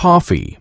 coffee.